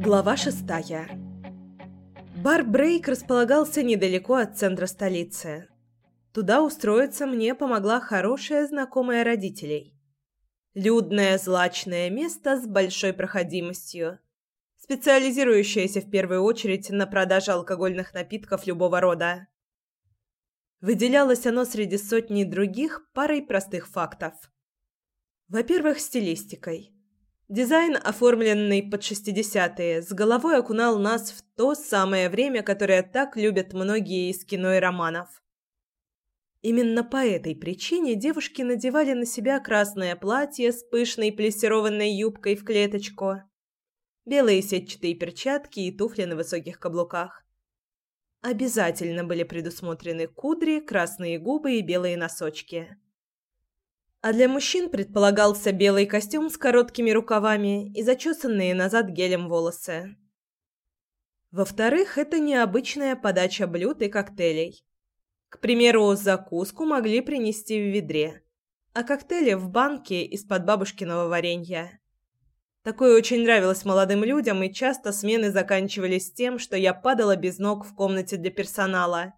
Глава шестая. Бар Брейк располагался недалеко от центра столицы. Туда устроиться мне помогла хорошая знакомая родителей. Людное злачное место с большой проходимостью, специализирующееся в первую очередь на продаже алкогольных напитков любого рода. Выделялось оно среди сотни других парой простых фактов. Во-первых, стилистикой. Дизайн, оформленный под шестидесятые, с головой окунал нас в то самое время, которое так любят многие из кино и романов. Именно по этой причине девушки надевали на себя красное платье с пышной плессированной юбкой в клеточку, белые сетчатые перчатки и туфли на высоких каблуках. Обязательно были предусмотрены кудри, красные губы и белые носочки. А для мужчин предполагался белый костюм с короткими рукавами и зачесанные назад гелем волосы. Во-вторых, это необычная подача блюд и коктейлей. К примеру, закуску могли принести в ведре, а коктейли в банке из-под бабушкиного варенья. Такое очень нравилось молодым людям, и часто смены заканчивались тем, что я падала без ног в комнате для персонала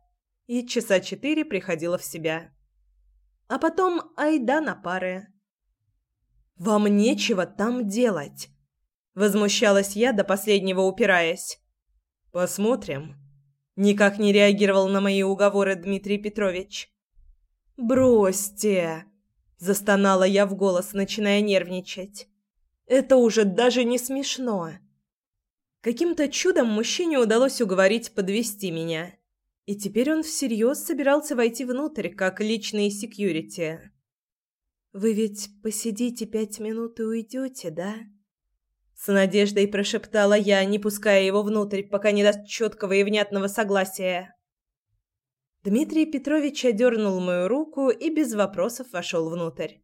и часа четыре приходила в себя. А потом айда на пары. «Вам нечего там делать!» Возмущалась я, до последнего упираясь. «Посмотрим». Никак не реагировал на мои уговоры Дмитрий Петрович. «Бросьте!» – застонала я в голос, начиная нервничать. Это уже даже не смешно. Каким-то чудом мужчине удалось уговорить подвести меня. И теперь он всерьез собирался войти внутрь, как личный секьюрити. «Вы ведь посидите пять минут и уйдете, да?» С надеждой прошептала я, не пуская его внутрь, пока не даст четкого и внятного согласия. Дмитрий Петрович одернул мою руку и без вопросов вошел внутрь.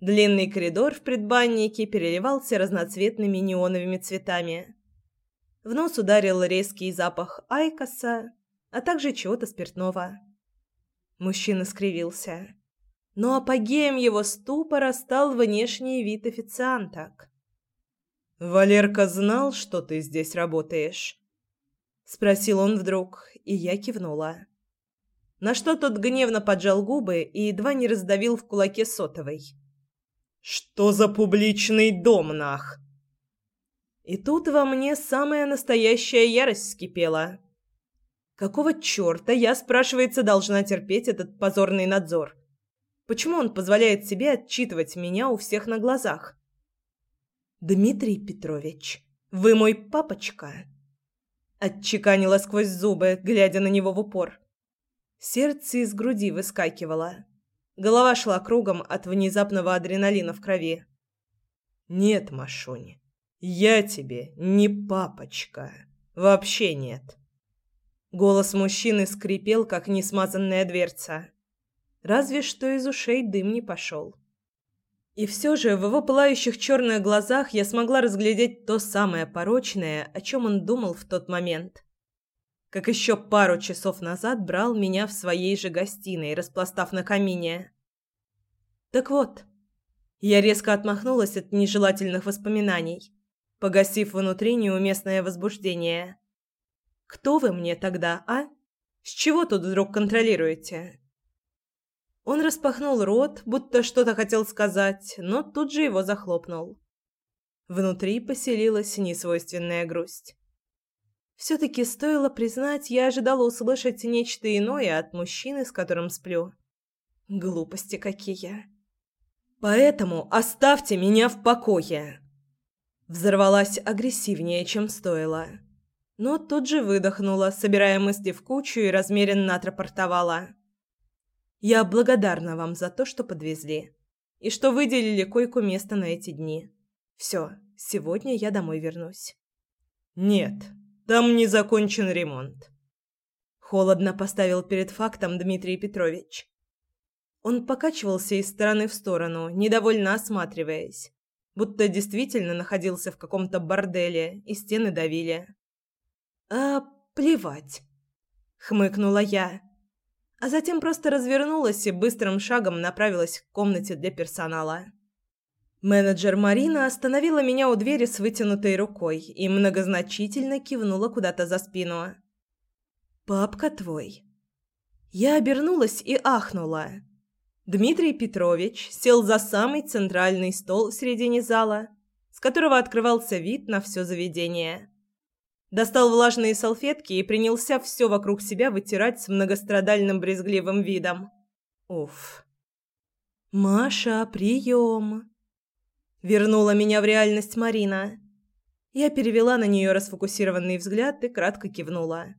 Длинный коридор в предбаннике переливался разноцветными неоновыми цветами. В нос ударил резкий запах айкоса, а также чего-то спиртного. Мужчина скривился. Но апогеем его ступора стал внешний вид официанток. «Валерка знал, что ты здесь работаешь?» Спросил он вдруг, и я кивнула. На что тот гневно поджал губы и едва не раздавил в кулаке сотовой. Что за публичный дом, нах? И тут во мне самая настоящая ярость вскипела. Какого чёрта я, спрашивается, должна терпеть этот позорный надзор? Почему он позволяет себе отчитывать меня у всех на глазах? Дмитрий Петрович, вы мой папочка, отчеканила сквозь зубы, глядя на него в упор. Сердце из груди выскакивало. Голова шла кругом от внезапного адреналина в крови. «Нет, Машунь, я тебе не папочка. Вообще нет». Голос мужчины скрипел, как несмазанная дверца. Разве что из ушей дым не пошел. И все же в его пылающих черных глазах я смогла разглядеть то самое порочное, о чем он думал в тот момент. Как еще пару часов назад брал меня в своей же гостиной, распластав на камине. Так вот, я резко отмахнулась от нежелательных воспоминаний, погасив внутри неуместное возбуждение. Кто вы мне тогда, а? С чего тут вдруг контролируете? Он распахнул рот, будто что-то хотел сказать, но тут же его захлопнул. Внутри поселилась несвойственная грусть. Все-таки стоило признать, я ожидала услышать нечто иное от мужчины, с которым сплю. Глупости какие. Поэтому оставьте меня в покое. Взорвалась агрессивнее, чем стоило. Но тут же выдохнула, собирая мысли в кучу и размеренно отрапортовала. Я благодарна вам за то, что подвезли. И что выделили койку-место на эти дни. Все, сегодня я домой вернусь. Нет, там не закончен ремонт. Холодно поставил перед фактом Дмитрий Петрович. Он покачивался из стороны в сторону, недовольно осматриваясь, будто действительно находился в каком-то борделе, и стены давили. «А, плевать!» — хмыкнула я, а затем просто развернулась и быстрым шагом направилась к комнате для персонала. Менеджер Марина остановила меня у двери с вытянутой рукой и многозначительно кивнула куда-то за спину. «Папка твой». Я обернулась и ахнула. Дмитрий Петрович сел за самый центральный стол в середине зала, с которого открывался вид на все заведение. Достал влажные салфетки и принялся все вокруг себя вытирать с многострадальным брезгливым видом. Уф. «Маша, прием!» Вернула меня в реальность Марина. Я перевела на нее расфокусированный взгляд и кратко кивнула.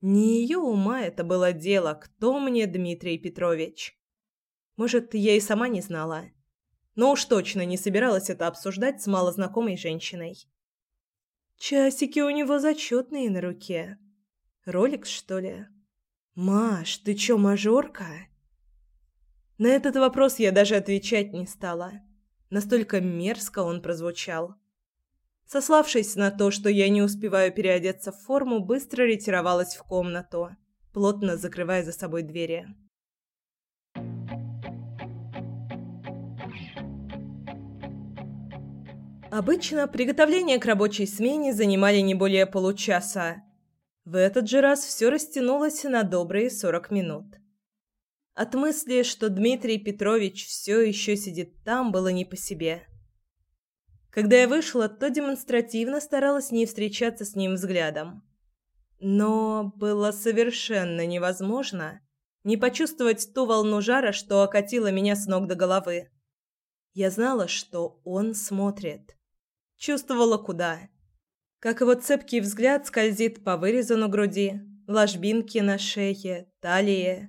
Не ее ума это было дело, кто мне Дмитрий Петрович. Может, я и сама не знала. Но уж точно не собиралась это обсуждать с малознакомой женщиной. Часики у него зачетные на руке. Роликс, что ли? «Маш, ты чё, мажорка?» На этот вопрос я даже отвечать не стала. Настолько мерзко он прозвучал. Сославшись на то, что я не успеваю переодеться в форму, быстро ретировалась в комнату, плотно закрывая за собой двери. Обычно приготовления к рабочей смене занимали не более получаса. В этот же раз все растянулось на добрые сорок минут. От мысли, что Дмитрий Петрович все еще сидит там, было не по себе. Когда я вышла, то демонстративно старалась не встречаться с ним взглядом. Но было совершенно невозможно не почувствовать ту волну жара, что окатила меня с ног до головы. Я знала, что он смотрит. Чувствовала куда. Как его цепкий взгляд скользит по вырезу на груди, ложбинке на шее, талии.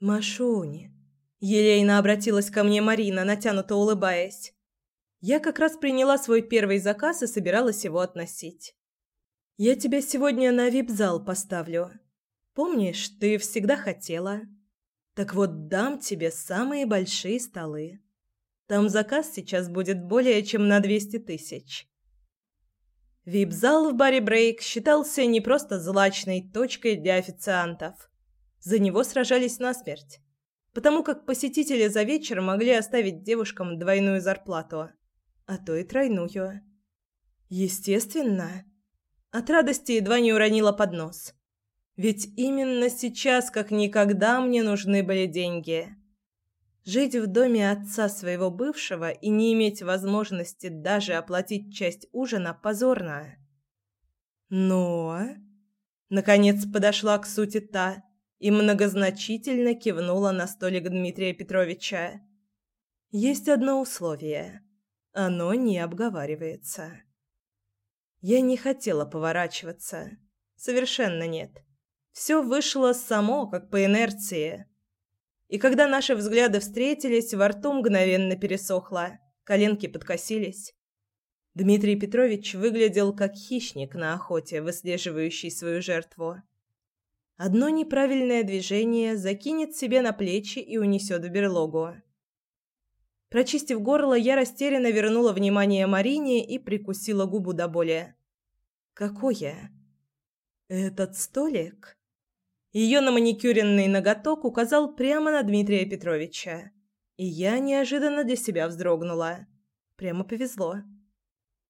«Машуни!» Елейно обратилась ко мне Марина, натянуто улыбаясь. Я как раз приняла свой первый заказ и собиралась его относить. «Я тебя сегодня на вип-зал поставлю. Помнишь, ты всегда хотела? Так вот, дам тебе самые большие столы. Там заказ сейчас будет более чем на 200 тысяч. Вип-зал в баре «Брейк» считался не просто злачной точкой для официантов. За него сражались насмерть, потому как посетители за вечер могли оставить девушкам двойную зарплату, а то и тройную. Естественно. От радости едва не уронила поднос. Ведь именно сейчас, как никогда, мне нужны были деньги. Жить в доме отца своего бывшего и не иметь возможности даже оплатить часть ужина позорно. Но... Наконец подошла к сути та и многозначительно кивнула на столик Дмитрия Петровича. Есть одно условие. Оно не обговаривается. Я не хотела поворачиваться. Совершенно нет. Все вышло само, как по инерции. И когда наши взгляды встретились, во рту мгновенно пересохло, коленки подкосились. Дмитрий Петрович выглядел как хищник на охоте, выслеживающий свою жертву. Одно неправильное движение закинет себе на плечи и унесет в берлогу. Прочистив горло, я растерянно вернула внимание Марине и прикусила губу до боли. «Какое?» «Этот столик?» Ее на маникюренный ноготок указал прямо на Дмитрия Петровича. И я неожиданно для себя вздрогнула. Прямо повезло.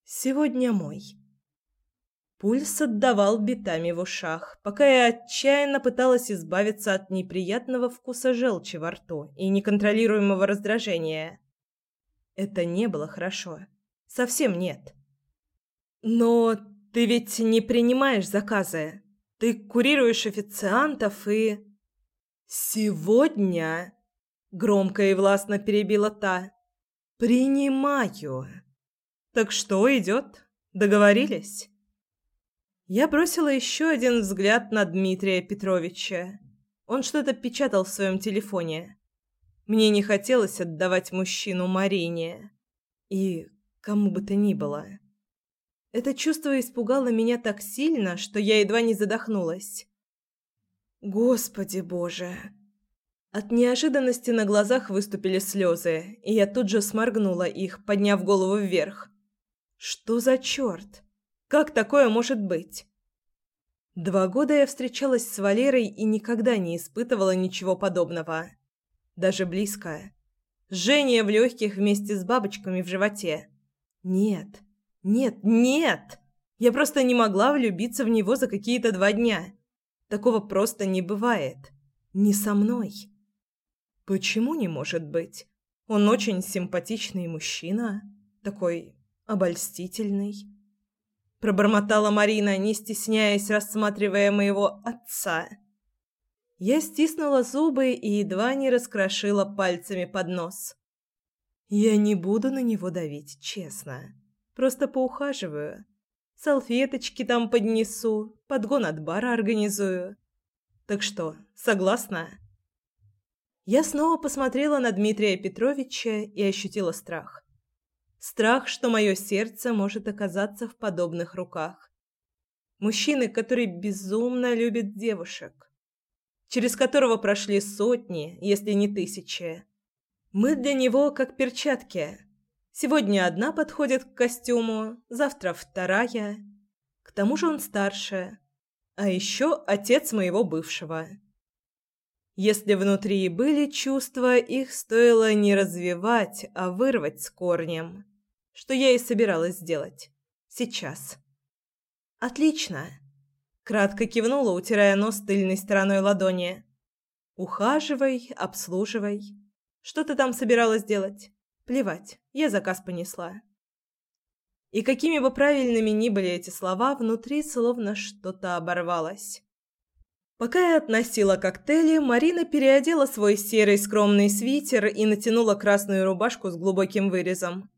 «Сегодня мой». Пульс отдавал битами в ушах, пока я отчаянно пыталась избавиться от неприятного вкуса желчи во рту и неконтролируемого раздражения. Это не было хорошо. Совсем нет. «Но ты ведь не принимаешь заказы?» Ты курируешь официантов и...» «Сегодня...» — громко и властно перебила та. «Принимаю. Так что, идет? Договорились?» Я бросила еще один взгляд на Дмитрия Петровича. Он что-то печатал в своем телефоне. Мне не хотелось отдавать мужчину Марине. И кому бы то ни было. Это чувство испугало меня так сильно, что я едва не задохнулась. Господи Боже! От неожиданности на глазах выступили слезы, и я тут же сморгнула их, подняв голову вверх. Что за черт? Как такое может быть? Два года я встречалась с Валерой и никогда не испытывала ничего подобного. Даже близко. жжение в легких вместе с бабочками в животе. Нет, нет, нет! Я просто не могла влюбиться в него за какие-то два дня. Такого просто не бывает. Не со мной. Почему не может быть? Он очень симпатичный мужчина, такой обольстительный. Пробормотала Марина, не стесняясь, рассматривая моего отца. Я стиснула зубы и едва не раскрошила пальцами под нос. Я не буду на него давить, честно. Просто поухаживаю. Салфеточки там поднесу, подгон от бара организую. Так что, согласна? Я снова посмотрела на Дмитрия Петровича и ощутила страх. Страх, что мое сердце может оказаться в подобных руках. Мужчины, который безумно любит девушек, через которого прошли сотни, если не тысячи. Мы для него как перчатки. Сегодня одна подходит к костюму, завтра вторая. К тому же он старше. А еще отец моего бывшего. Если внутри были чувства, их стоило не развивать, а вырвать с корнем. Что я и собиралась сделать. Сейчас. «Отлично!» Кратко кивнула, утирая нос тыльной стороной ладони. «Ухаживай, обслуживай. Что ты там собиралась делать? Плевать, я заказ понесла». И какими бы правильными ни были эти слова, внутри словно что-то оборвалось. Пока я относила коктейли, Марина переодела свой серый скромный свитер и натянула красную рубашку с глубоким вырезом.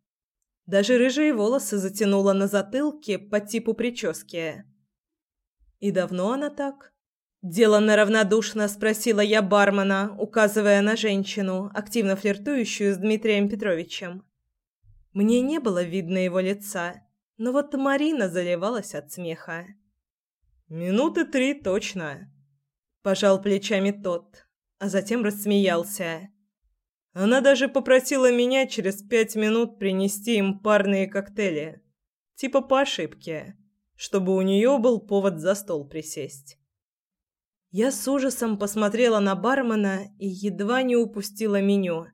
Даже рыжие волосы затянула на затылке по типу прически. «И давно она так?» Деланно равнодушно спросила я бармена, указывая на женщину, активно флиртующую с Дмитрием Петровичем. Мне не было видно его лица, но вот Марина заливалась от смеха. «Минуты три точно», Пожал плечами тот, а затем рассмеялся. Она даже попросила меня через пять минут принести им парные коктейли. Типа по ошибке, чтобы у нее был повод за стол присесть. Я с ужасом посмотрела на бармена и едва не упустила меню.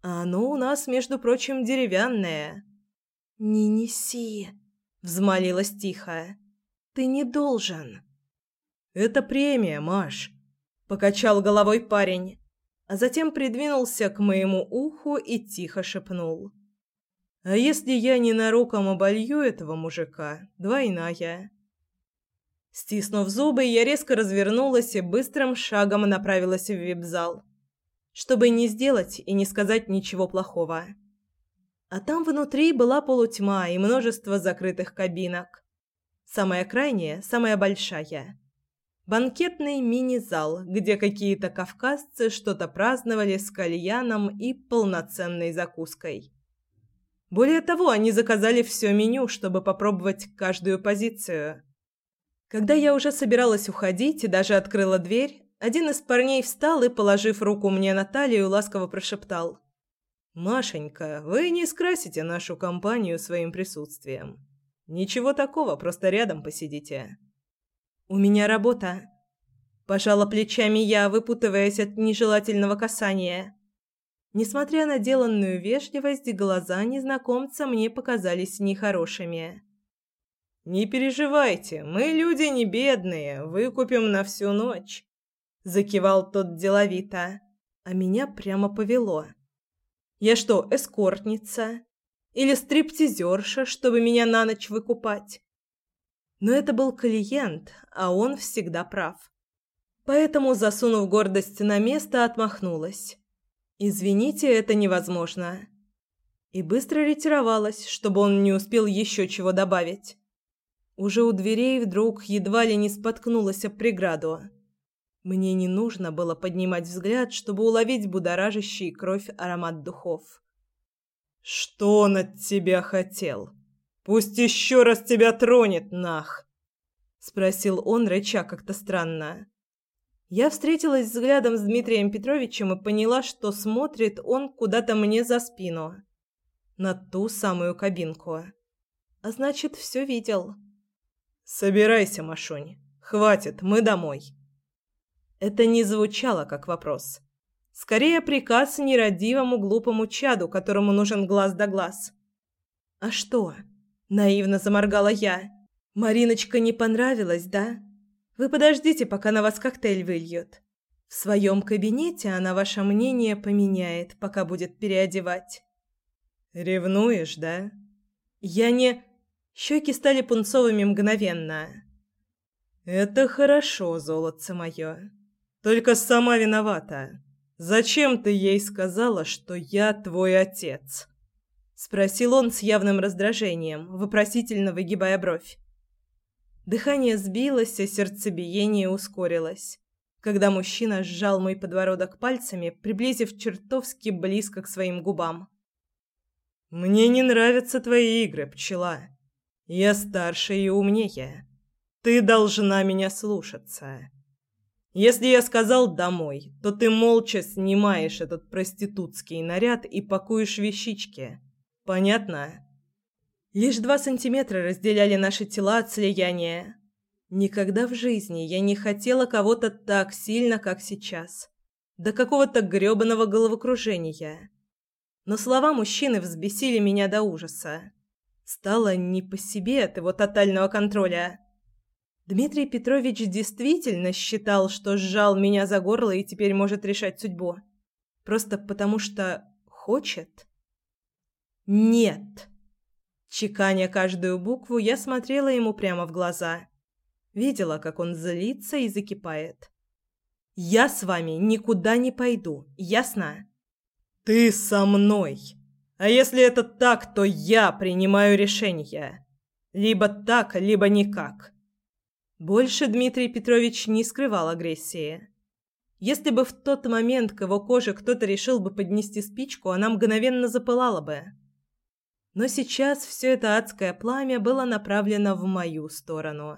А оно у нас, между прочим, деревянное. «Не неси», — взмолилась тихо. «Ты не должен». «Это премия, Маш», — покачал головой парень, а затем придвинулся к моему уху и тихо шепнул. «А если я ненароком оболью этого мужика, двойная». Стиснув зубы, я резко развернулась и быстрым шагом направилась в вип-зал, чтобы не сделать и не сказать ничего плохого. А там внутри была полутьма и множество закрытых кабинок. Самая крайняя, самая большая — банкетный мини-зал, где какие-то кавказцы что-то праздновали с кальяном и полноценной закуской. Более того, они заказали все меню, чтобы попробовать каждую позицию. Когда я уже собиралась уходить и даже открыла дверь, один из парней встал и, положив руку мне на талию, ласково прошептал. «Машенька, вы не скрасите нашу компанию своим присутствием. Ничего такого, просто рядом посидите». «У меня работа». Пожала плечами я, выпутываясь от нежелательного касания. Несмотря на деланную вежливость, глаза незнакомца мне показались нехорошими. «Не переживайте, мы люди не бедные, выкупим на всю ночь», — закивал тот деловито, а меня прямо повело. «Я что, эскортница? Или стриптизерша, чтобы меня на ночь выкупать?» Но это был клиент, а он всегда прав. Поэтому, засунув гордость на место, отмахнулась. «Извините, это невозможно». И быстро ретировалась, чтобы он не успел еще чего добавить. Уже у дверей вдруг едва ли не споткнулась об преграду. Мне не нужно было поднимать взгляд, чтобы уловить будоражащий кровь аромат духов. «Что он от тебя хотел?» Пусть еще раз тебя тронет, нах!» — спросил он, рыча как-то странно. Я встретилась взглядом с Дмитрием Петровичем и поняла, что смотрит он куда-то мне за спину, на ту самую кабинку. А значит, все видел. «Собирайся, Машунь. Хватит, мы домой». Это не звучало как вопрос. Скорее приказ нерадивому глупому чаду, которому нужен глаз да глаз. «А что?» – наивно заморгала я. «Мариночка не понравилась, да? Вы подождите, пока на вас коктейль выльют. В своем кабинете она ваше мнение поменяет, пока будет переодевать». «Ревнуешь, да?» «Я не...» Щеки стали пунцовыми мгновенно. «Это хорошо, золотце мое. Только сама виновата. Зачем ты ей сказала, что я твой отец?» Спросил он с явным раздражением, вопросительно выгибая бровь. Дыхание сбилось, а сердцебиение ускорилось, когда мужчина сжал мой подбородок пальцами, приблизив чертовски близко к своим губам. «Мне не нравятся твои игры, пчела. Я старше и умнее. Ты должна меня слушаться. Если я сказал «домой», то ты молча снимаешь этот проститутский наряд и пакуешь вещички. Понятно?» Лишь два сантиметра разделяли наши тела от слияния. Никогда в жизни я не хотела кого-то так сильно, как сейчас. До какого-то грёбаного головокружения. Но слова мужчины взбесили меня до ужаса. Стало не по себе от его тотального контроля. Дмитрий Петрович действительно считал, что сжал меня за горло и теперь может решать судьбу. Просто потому что хочет. «Нет!» Чеканя каждую букву, я смотрела ему прямо в глаза. Видела, как он злится и закипает. «Я с вами никуда не пойду, ясно?» «Ты со мной! А если это так, то я принимаю решение. Либо так, либо никак». Больше Дмитрий Петрович не скрывал агрессии. Если бы в тот момент к его коже кто-то решил бы поднести спичку, она мгновенно запылала бы. Но сейчас все это адское пламя было направлено в мою сторону.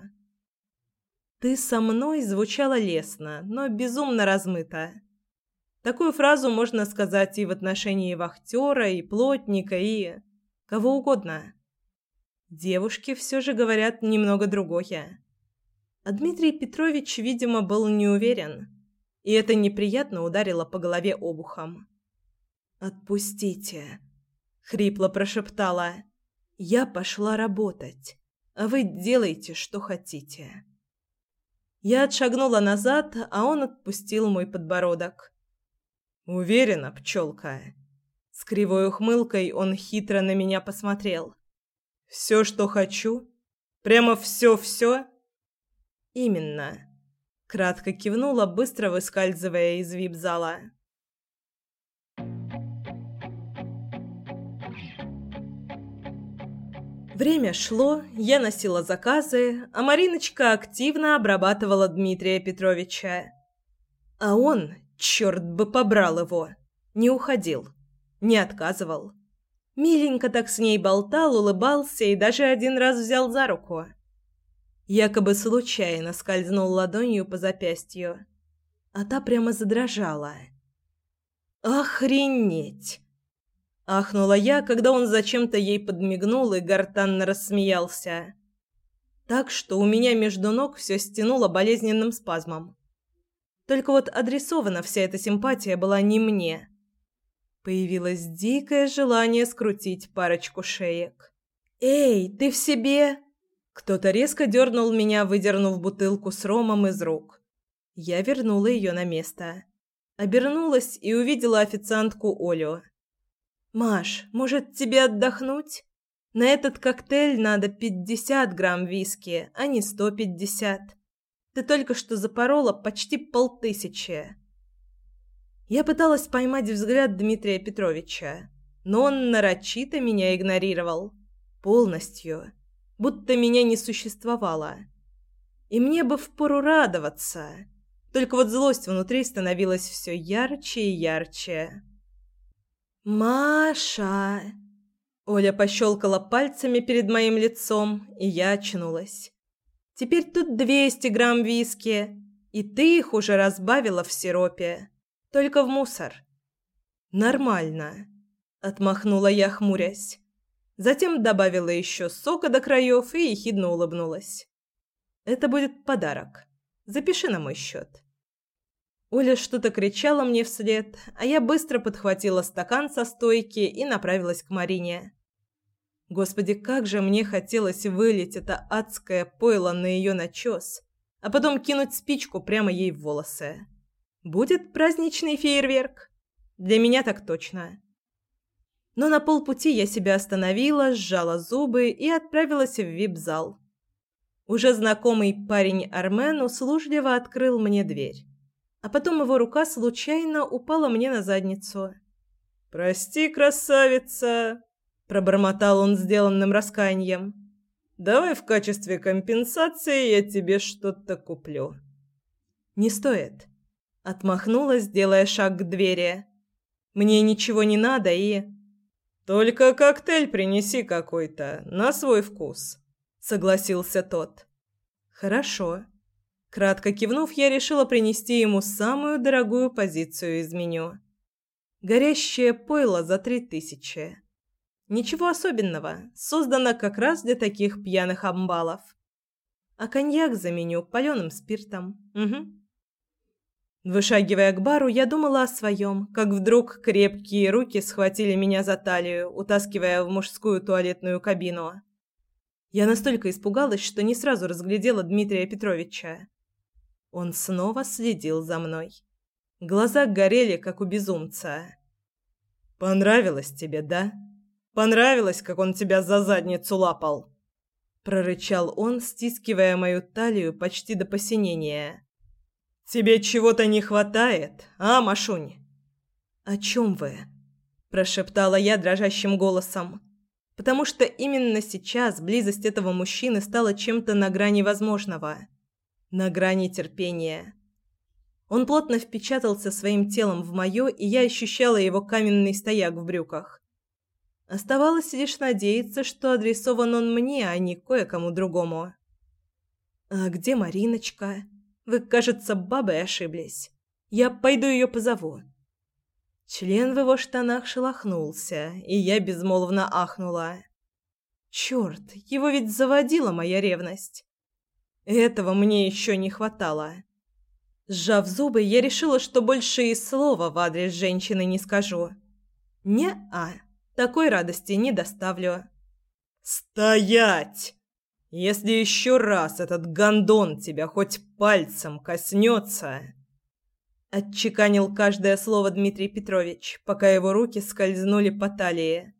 «Ты со мной» звучало лестно, но безумно размыто. Такую фразу можно сказать и в отношении вахтера, и плотника, и... кого угодно. Девушки все же говорят немного другое. А Дмитрий Петрович, видимо, был не уверен, и это неприятно ударило по голове обухом. «Отпустите!» хрипло прошептала. Я пошла работать, а вы делайте, что хотите. Я отшагнула назад, а он отпустил мой подбородок. Уверена, пчелка. С кривой ухмылкой он хитро на меня посмотрел. Все, что хочу? Прямо все-все? Именно. Кратко кивнула, быстро выскальзывая из вип-зала. Время шло, я носила заказы, а Мариночка активно обрабатывала Дмитрия Петровича. А он, черт бы побрал его, не уходил, не отказывал. Миленько так с ней болтал, улыбался и даже один раз взял за руку. Якобы случайно скользнул ладонью по запястью, а та прямо задрожала. «Охренеть!» Ахнула я, когда он зачем-то ей подмигнул и гортанно рассмеялся. Так что у меня между ног все стянуло болезненным спазмом. Только вот адресована вся эта симпатия была не мне. Появилось дикое желание скрутить парочку шеек. «Эй, ты в себе?» Кто-то резко дернул меня, выдернув бутылку с ромом из рук. Я вернула ее на место. Обернулась и увидела официантку Олю. «Маш, может, тебе отдохнуть? На этот коктейль надо пятьдесят грамм виски, а не сто пятьдесят. Ты только что запорола почти полтысячи». Я пыталась поймать взгляд Дмитрия Петровича, но он нарочито меня игнорировал. Полностью. Будто меня не существовало. И мне бы впору радоваться. Только вот злость внутри становилась все ярче и ярче. «Маша!» Оля пощелкала пальцами перед моим лицом, и я очнулась. «Теперь тут двести грамм виски, и ты их уже разбавила в сиропе. Только в мусор». «Нормально», — отмахнула я, хмурясь. Затем добавила еще сока до краев и ехидно улыбнулась. «Это будет подарок. Запиши на мой счет». Оля что-то кричала мне вслед, а я быстро подхватила стакан со стойки и направилась к Марине. Господи, как же мне хотелось вылить это адское пойло на ее начес, а потом кинуть спичку прямо ей в волосы. Будет праздничный фейерверк. Для меня так точно. Но на полпути я себя остановила, сжала зубы и отправилась в вип-зал. Уже знакомый парень Армен услужливо открыл мне дверь. А потом его рука случайно упала мне на задницу. «Прости, красавица!» – пробормотал он сделанным раскаянием. «Давай в качестве компенсации я тебе что-то куплю». «Не стоит», – отмахнулась, делая шаг к двери. «Мне ничего не надо и...» «Только коктейль принеси какой-то, на свой вкус», — согласился тот. «Хорошо». Кратко кивнув, я решила принести ему самую дорогую позицию из меню. Горящее пойло за три тысячи. Ничего особенного, создано как раз для таких пьяных амбалов. А коньяк заменю паленым спиртом. Угу. Вышагивая к бару, я думала о своем, как вдруг крепкие руки схватили меня за талию, утаскивая в мужскую туалетную кабину. Я настолько испугалась, что не сразу разглядела Дмитрия Петровича. Он снова следил за мной. Глаза горели, как у безумца. «Понравилось тебе, да? Понравилось, как он тебя за задницу лапал?» Прорычал он, стискивая мою талию почти до посинения. «Тебе чего-то не хватает, а, Машунь?» «О чем вы?» – прошептала я дрожащим голосом. Потому что именно сейчас близость этого мужчины стала чем-то на грани возможного. На грани терпения. Он плотно впечатался своим телом в мое, и я ощущала его каменный стояк в брюках. Оставалось лишь надеяться, что адресован он мне, а не кое-кому другому. «А где Мариночка?» Вы, кажется, бабой ошиблись. Я пойду ее позову». Член в его штанах шелохнулся, и я безмолвно ахнула. «Черт, его ведь заводила моя ревность. Этого мне еще не хватало». Сжав зубы, я решила, что больше и слова в адрес женщины не скажу. «Не-а, такой радости не доставлю». «Стоять!» Если еще раз этот гондон тебя хоть пальцем коснется...» Отчеканил каждое слово Дмитрий Петрович, пока его руки скользнули по талии.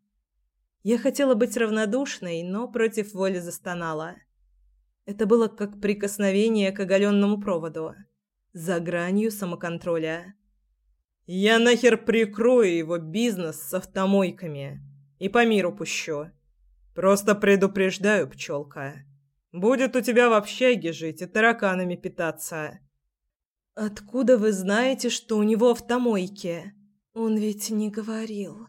Я хотела быть равнодушной, но против воли застонала. Это было как прикосновение к оголенному проводу, за гранью самоконтроля. «Я нахер прикрою его бизнес с автомойками и по миру пущу. Просто предупреждаю, пчелка. Будет у тебя в общаге жить и тараканами питаться. Откуда вы знаете, что у него автомойки? Он ведь не говорил.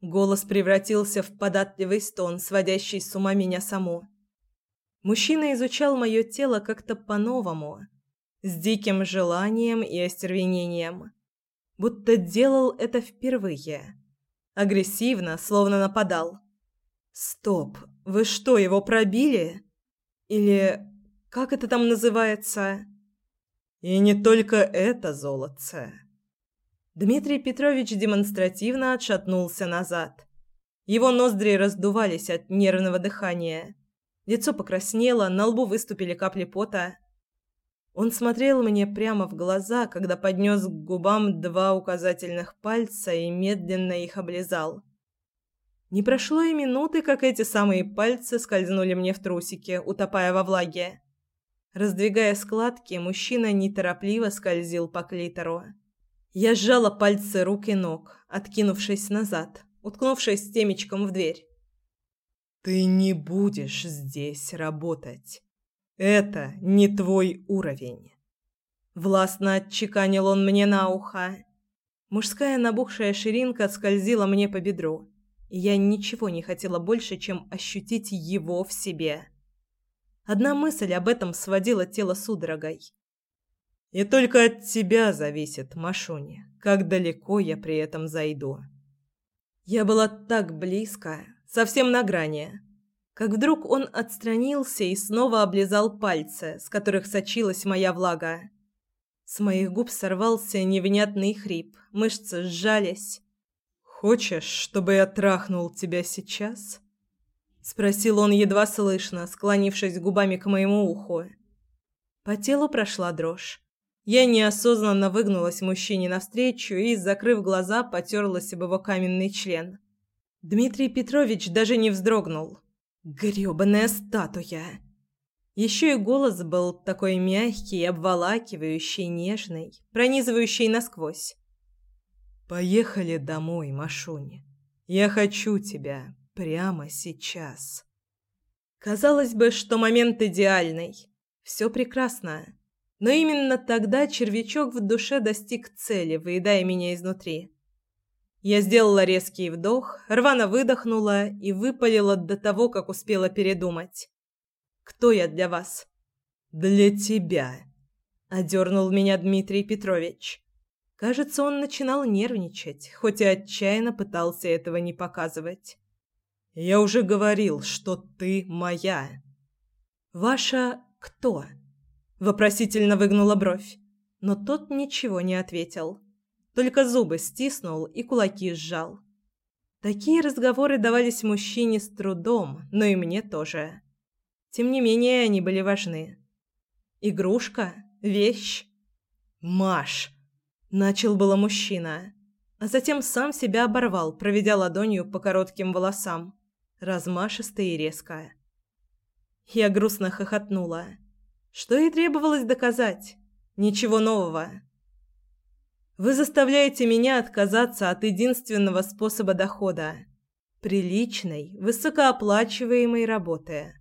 Голос превратился в податливый стон, сводящий с ума меня саму. Мужчина изучал мое тело как-то по-новому, с диким желанием и остервенением, будто делал это впервые. Агрессивно, словно нападал. Стоп, вы что, его пробили? Или как это там называется? И не только это золотце. Дмитрий Петрович демонстративно отшатнулся назад. Его ноздри раздувались от нервного дыхания. Лицо покраснело, на лбу выступили капли пота. Он смотрел мне прямо в глаза, когда поднес к губам два указательных пальца и медленно их облизал. Не прошло и минуты, как эти самые пальцы скользнули мне в трусики, утопая во влаге. Раздвигая складки, мужчина неторопливо скользил по клитору. Я сжала пальцы рук и ног, откинувшись назад, уткнувшись темечком в дверь. «Ты не будешь здесь работать. Это не твой уровень». Властно отчеканил он мне на ухо. Мужская набухшая ширинка скользила мне по бедру я ничего не хотела больше, чем ощутить его в себе. Одна мысль об этом сводила тело судорогой. «И только от тебя зависит, Машуня, как далеко я при этом зайду». Я была так близко, совсем на грани, как вдруг он отстранился и снова облизал пальцы, с которых сочилась моя влага. С моих губ сорвался невнятный хрип, мышцы сжались. «Хочешь, чтобы я трахнул тебя сейчас?» Спросил он едва слышно, склонившись губами к моему уху. По телу прошла дрожь. Я неосознанно выгнулась мужчине навстречу и, закрыв глаза, потерлась об его каменный член. Дмитрий Петрович даже не вздрогнул. Грёбаная статуя! Еще и голос был такой мягкий, обволакивающий, нежный, пронизывающий насквозь. «Поехали домой, Машуня. Я хочу тебя прямо сейчас». Казалось бы, что момент идеальный. Все прекрасно. Но именно тогда червячок в душе достиг цели, выедая меня изнутри. Я сделала резкий вдох, рвано выдохнула и выпалила до того, как успела передумать. Кто я для вас? Для тебя, одернул меня Дмитрий Петрович. Кажется, он начинал нервничать, хоть и отчаянно пытался этого не показывать. Я уже говорил, что ты моя. Ваша кто? вопросительно выгнула бровь, но тот ничего не ответил, только зубы стиснул и кулаки сжал. Такие разговоры давались мужчине с трудом, но и мне тоже. Тем не менее, они были важны. Игрушка, вещь. Маш, начал было мужчина, а затем сам себя оборвал, проведя ладонью по коротким волосам, размашисто и резко. Я грустно хохотнула. Что и требовалось доказать. Ничего нового. Вы заставляете меня отказаться от единственного способа дохода приличной, высокооплачиваемой работы.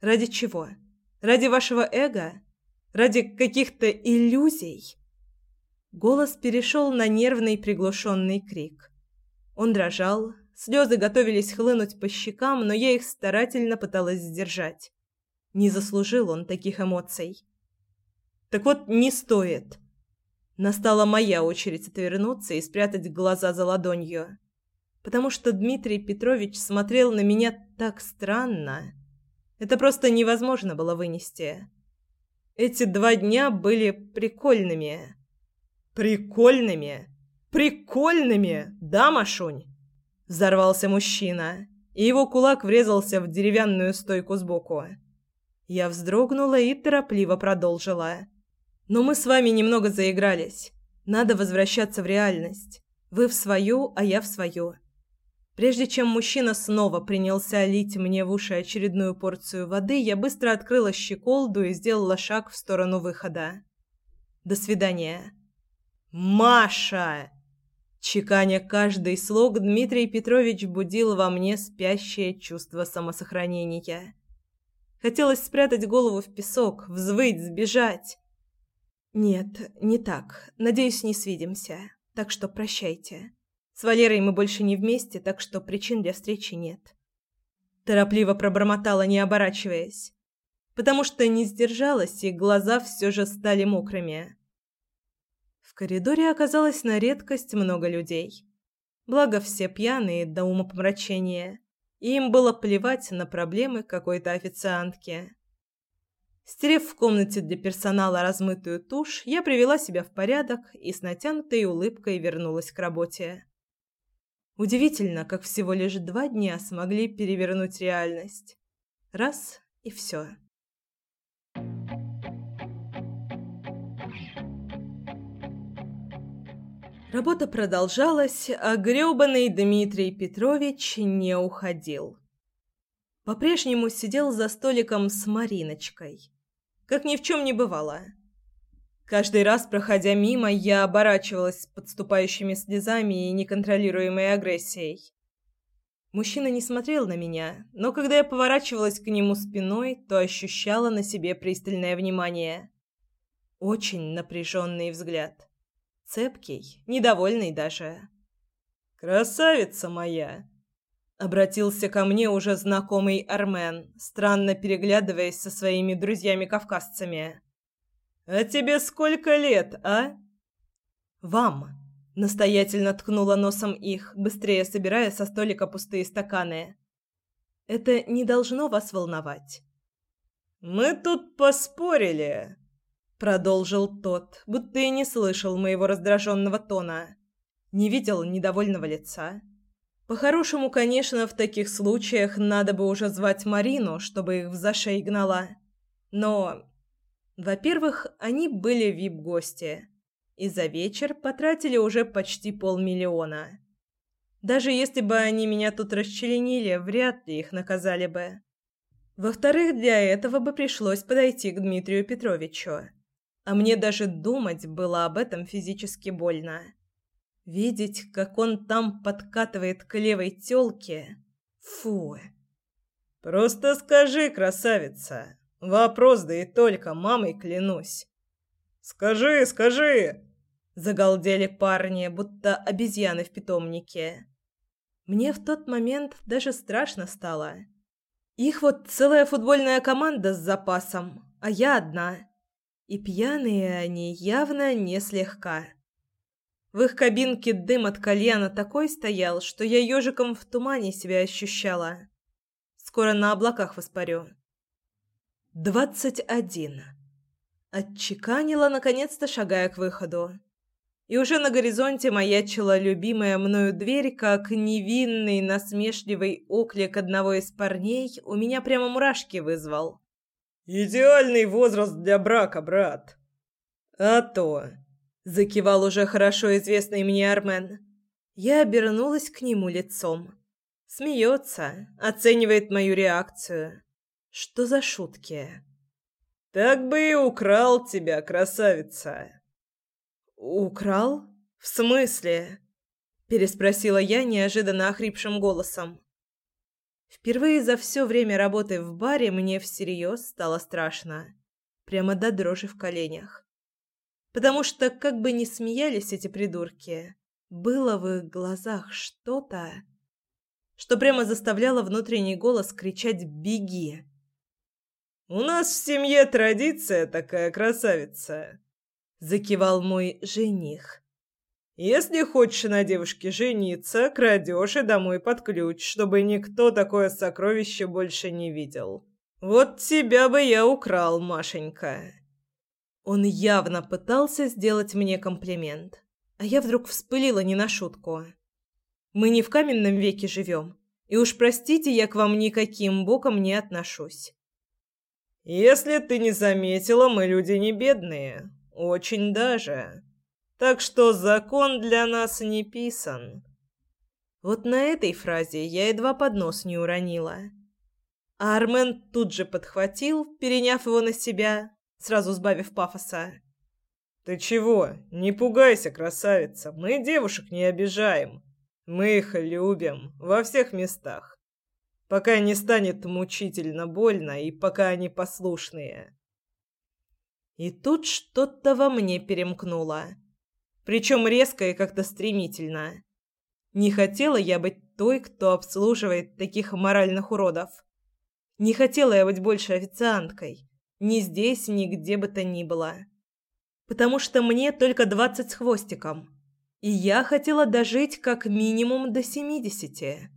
Ради чего? Ради вашего эго? Ради каких-то иллюзий? Голос перешел на нервный приглушенный крик. Он дрожал, слезы готовились хлынуть по щекам, но я их старательно пыталась сдержать. Не заслужил он таких эмоций. Так вот, не стоит. Настала моя очередь отвернуться и спрятать глаза за ладонью, потому что Дмитрий Петрович смотрел на меня так странно, это просто невозможно было вынести. Эти два дня были прикольными. Прикольными? Прикольными, да, Машунь? Взорвался мужчина, и его кулак врезался в деревянную стойку сбоку. Я вздрогнула и торопливо продолжила. «Но мы с вами немного заигрались. Надо возвращаться в реальность. Вы в свою, а я в свою. Прежде чем мужчина снова принялся лить мне в уши очередную порцию воды, я быстро открыла щеколду и сделала шаг в сторону выхода. До свидания. Маша. Чеканя каждый слог, Дмитрий Петрович будил во мне спящее чувство самосохранения. Хотелось спрятать голову в песок, взвыть, сбежать. Нет, не так. Надеюсь, не свидимся. Так что прощайте. С Валерой мы больше не вместе, так что причин для встречи нет. Торопливо пробормотала, не оборачиваясь, потому что не сдержалась, и глаза все же стали мокрыми. В коридоре оказалось на редкость много людей. Благо все пьяные до умопомрачения, и им было плевать на проблемы какой-то официантки. Стерев в комнате для персонала размытую тушь, я привела себя в порядок и с натянутой улыбкой вернулась к работе. Удивительно, как всего лишь два дня смогли перевернуть реальность. Раз и все. Работа продолжалась, а грёбаный Дмитрий Петрович не уходил. По-прежнему сидел за столиком с Мариночкой. Как ни в чем не бывало. Каждый раз, проходя мимо, я оборачивалась с подступающими слезами и неконтролируемой агрессией. Мужчина не смотрел на меня, но когда я поворачивалась к нему спиной, то ощущала на себе пристальное внимание. Очень напряженный взгляд. Цепкий, недовольный даже. «Красавица моя!» Обратился ко мне уже знакомый Армен, странно переглядываясь со своими друзьями-кавказцами. «А тебе сколько лет, а?» «Вам», — настоятельно ткнула носом их, быстрее собирая со столика пустые стаканы. «Это не должно вас волновать». «Мы тут поспорили», — Продолжил тот, будто и не слышал моего раздраженного тона. Не видел недовольного лица. По-хорошему, конечно, в таких случаях надо бы уже звать Марину, чтобы их в зашей гнала. Но, во-первых, они были вип-гости. И за вечер потратили уже почти полмиллиона. Даже если бы они меня тут расчленили, вряд ли их наказали бы. Во-вторых, для этого бы пришлось подойти к Дмитрию Петровичу. А мне даже думать было об этом физически больно. Видеть, как он там подкатывает к левой тёлке. Фу. Просто скажи, красавица. Вопрос да и только, мамой клянусь. Скажи, скажи. Загалдели парни, будто обезьяны в питомнике. Мне в тот момент даже страшно стало. Их вот целая футбольная команда с запасом, а я одна. И пьяные они явно не слегка. В их кабинке дым от кальяна такой стоял, что я ежиком в тумане себя ощущала. Скоро на облаках воспарю. «Двадцать один». Отчеканила, наконец-то шагая к выходу. И уже на горизонте маячила любимая мною дверь, как невинный насмешливый оклик одного из парней у меня прямо мурашки вызвал. «Идеальный возраст для брака, брат!» «А то!» Закивал уже хорошо известный мне Армен. Я обернулась к нему лицом. Смеется, оценивает мою реакцию. Что за шутки? Так бы и украл тебя, красавица. Украл? В смысле? переспросила я неожиданно охрипшим голосом. Впервые за все время работы в баре мне всерьез стало страшно, прямо до дрожи в коленях потому что, как бы ни смеялись эти придурки, было в их глазах что-то, что прямо заставляло внутренний голос кричать «Беги!». «У нас в семье традиция такая красавица», — закивал мой жених. «Если хочешь на девушке жениться, крадешь и домой под ключ, чтобы никто такое сокровище больше не видел. Вот тебя бы я украл, Машенька». Он явно пытался сделать мне комплимент, а я вдруг вспылила не на шутку. Мы не в каменном веке живем, и уж простите, я к вам никаким боком не отношусь. Если ты не заметила, мы люди не бедные, очень даже. Так что закон для нас не писан. Вот на этой фразе я едва под нос не уронила. А Армен тут же подхватил, переняв его на себя, сразу сбавив пафоса. Ты чего? Не пугайся, красавица. Мы девушек не обижаем. Мы их любим во всех местах. Пока не станет мучительно больно и пока они послушные. И тут что-то во мне перемкнуло. Причем резко и как-то стремительно. Не хотела я быть той, кто обслуживает таких моральных уродов. Не хотела я быть больше официанткой. Ни здесь, ни где бы то ни было. Потому что мне только двадцать с хвостиком. И я хотела дожить как минимум до семидесяти.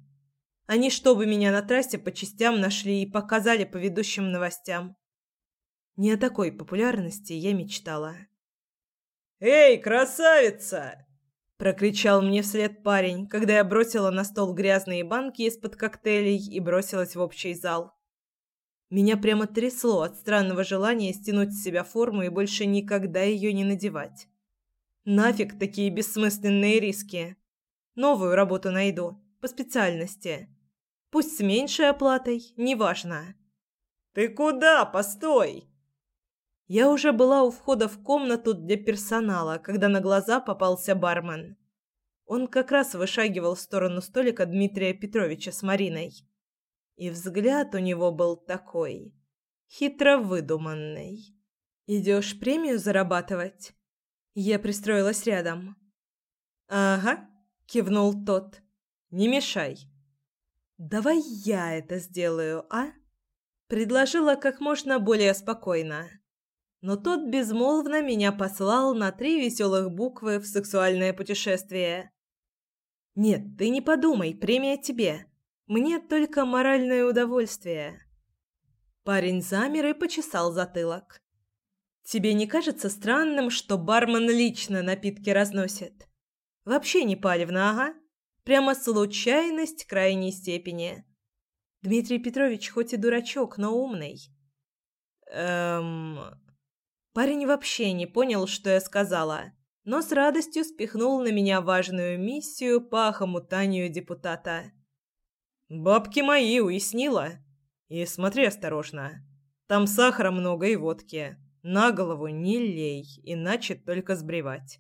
Не чтобы меня на трассе по частям нашли и показали по ведущим новостям. Не о такой популярности я мечтала. «Эй, красавица!» прокричал мне вслед парень, когда я бросила на стол грязные банки из-под коктейлей и бросилась в общий зал. Меня прямо трясло от странного желания стянуть с себя форму и больше никогда ее не надевать. Нафиг такие бессмысленные риски. Новую работу найду, по специальности. Пусть с меньшей оплатой, неважно. «Ты куда? Постой!» Я уже была у входа в комнату для персонала, когда на глаза попался бармен. Он как раз вышагивал в сторону столика Дмитрия Петровича с Мариной. И взгляд у него был такой, хитро выдуманный. «Идешь премию зарабатывать?» Я пристроилась рядом. «Ага», — кивнул тот. «Не мешай». «Давай я это сделаю, а?» Предложила как можно более спокойно. Но тот безмолвно меня послал на три веселых буквы в сексуальное путешествие. «Нет, ты не подумай, премия тебе. Мне только моральное удовольствие. Парень замер и почесал затылок. Тебе не кажется странным, что бармен лично напитки разносит? Вообще не палевно, ага. Прямо случайность крайней степени. Дмитрий Петрович хоть и дурачок, но умный. Эм... Парень вообще не понял, что я сказала, но с радостью спихнул на меня важную миссию по охомутанию депутата. «Бабки мои, уяснила? И смотри осторожно. Там сахара много и водки. На голову не лей, иначе только сбривать».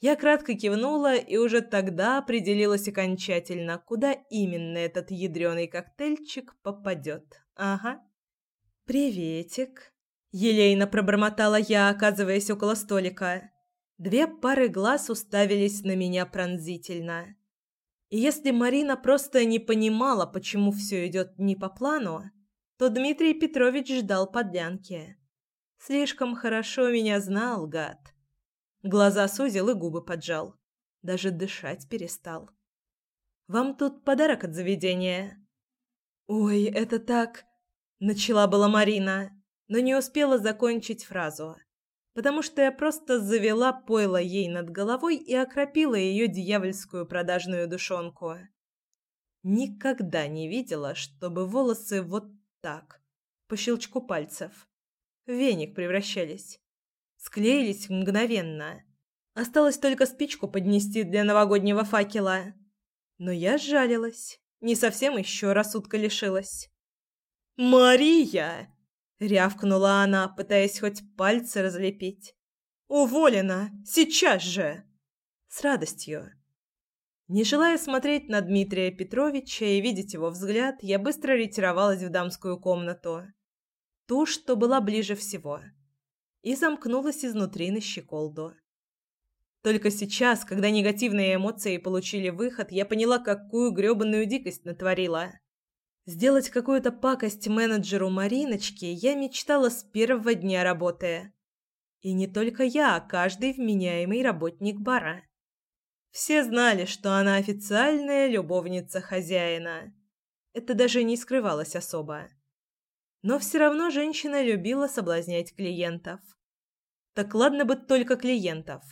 Я кратко кивнула и уже тогда определилась окончательно, куда именно этот ядреный коктейльчик попадет. Ага. «Приветик», — елейно пробормотала я, оказываясь около столика. Две пары глаз уставились на меня пронзительно. И если Марина просто не понимала, почему все идет не по плану, то Дмитрий Петрович ждал подлянки. Слишком хорошо меня знал, гад. Глаза сузил и губы поджал. Даже дышать перестал. «Вам тут подарок от заведения». «Ой, это так...» Начала была Марина, но не успела закончить фразу, потому что я просто завела пойло ей над головой и окропила ее дьявольскую продажную душонку. Никогда не видела, чтобы волосы вот так, по щелчку пальцев, в веник превращались. Склеились мгновенно. Осталось только спичку поднести для новогоднего факела. Но я сжалилась. Не совсем еще рассудка лишилась. «Мария!» — рявкнула она, пытаясь хоть пальцы разлепить. «Уволена! Сейчас же!» С радостью. Не желая смотреть на Дмитрия Петровича и видеть его взгляд, я быстро ретировалась в дамскую комнату. Ту, что была ближе всего и замкнулась изнутри на щеколду. Только сейчас, когда негативные эмоции получили выход, я поняла, какую грёбаную дикость натворила. Сделать какую-то пакость менеджеру Мариночки я мечтала с первого дня работы. И не только я, а каждый вменяемый работник бара. Все знали, что она официальная любовница хозяина. Это даже не скрывалось особо. Но все равно женщина любила соблазнять клиентов. Так ладно бы только клиентов.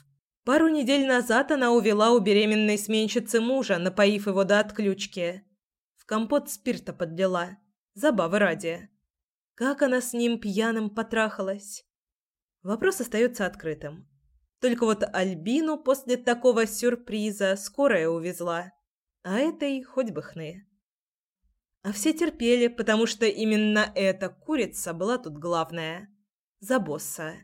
Пару недель назад она увела у беременной сменщицы мужа, напоив его до отключки. Компот спирта подлила. Забавы ради. Как она с ним пьяным потрахалась? Вопрос остается открытым. Только вот Альбину после такого сюрприза скорая увезла. А этой хоть бы хны. А все терпели, потому что именно эта курица была тут главная. За босса.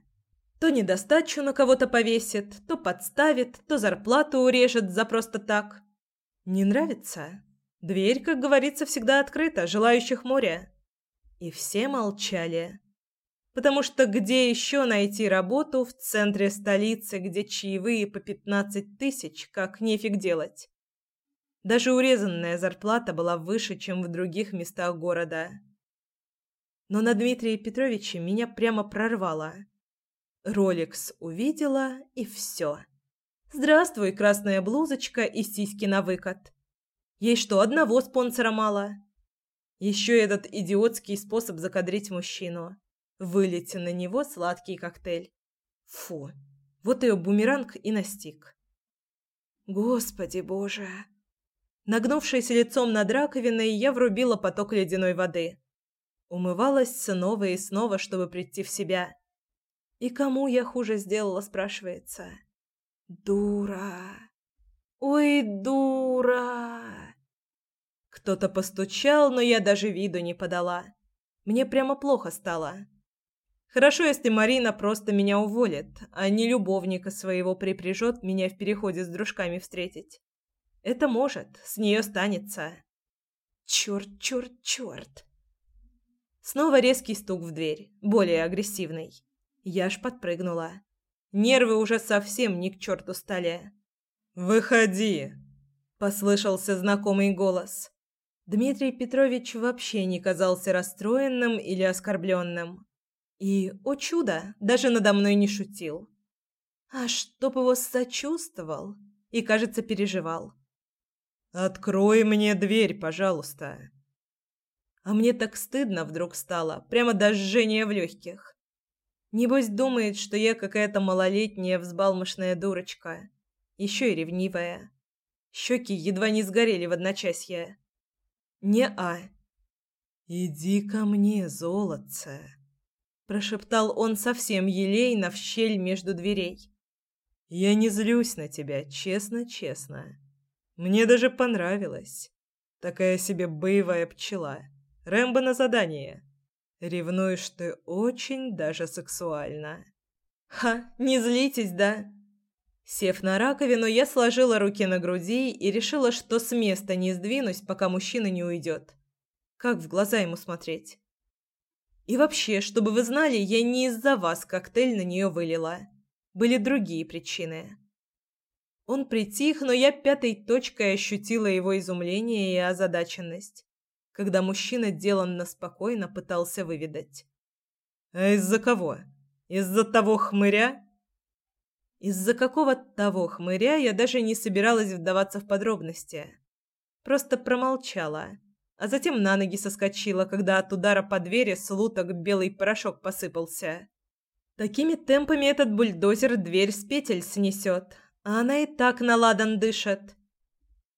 То недостачу на кого-то повесит, то подставит, то зарплату урежет за просто так. Не нравится? Дверь, как говорится, всегда открыта, желающих море. И все молчали. Потому что где еще найти работу в центре столицы, где чаевые по пятнадцать тысяч, как нефиг делать? Даже урезанная зарплата была выше, чем в других местах города. Но на Дмитрия Петровича меня прямо прорвало. Ролекс увидела, и все. Здравствуй, красная блузочка и сиськи на выкат. Ей что, одного спонсора мало? Еще этот идиотский способ закадрить мужчину. Вылить на него сладкий коктейль. Фу, вот ее бумеранг и настиг. Господи боже! Нагнувшись лицом над раковиной, я врубила поток ледяной воды. Умывалась снова и снова, чтобы прийти в себя. И кому я хуже сделала, спрашивается. Дура. Ой, дура. Кто-то постучал, но я даже виду не подала. Мне прямо плохо стало. Хорошо, если Марина просто меня уволит, а не любовника своего припряжет меня в переходе с дружками встретить. Это может, с нее станется. Черт, черт, черт. Снова резкий стук в дверь, более агрессивный. Я аж подпрыгнула. Нервы уже совсем ни к черту стали. «Выходи!» – послышался знакомый голос. Дмитрий Петрович вообще не казался расстроенным или оскорбленным. И, о чудо, даже надо мной не шутил. А чтоб его сочувствовал и, кажется, переживал. «Открой мне дверь, пожалуйста». А мне так стыдно вдруг стало, прямо до жжения в легких. Небось думает, что я какая-то малолетняя взбалмошная дурочка, еще и ревнивая. Щеки едва не сгорели в одночасье. Не-а. «Иди ко мне, золотце», — прошептал он совсем елейно в щель между дверей. «Я не злюсь на тебя, честно-честно. Мне даже понравилось. Такая себе боевая пчела. Рэмбо на задание. Ревнуешь ты очень даже сексуально». «Ха, не злитесь, да?» Сев на раковину, я сложила руки на груди и решила, что с места не сдвинусь, пока мужчина не уйдет. Как в глаза ему смотреть? И вообще, чтобы вы знали, я не из-за вас коктейль на нее вылила. Были другие причины. Он притих, но я пятой точкой ощутила его изумление и озадаченность, когда мужчина деланно спокойно пытался выведать. «А из-за кого? Из-за того хмыря?» Из-за какого того хмыря я даже не собиралась вдаваться в подробности. Просто промолчала, а затем на ноги соскочила, когда от удара по двери с луток белый порошок посыпался. Такими темпами этот бульдозер дверь с петель снесет, а она и так наладан дышит.